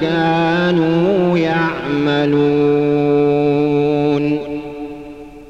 كانوا يعملون.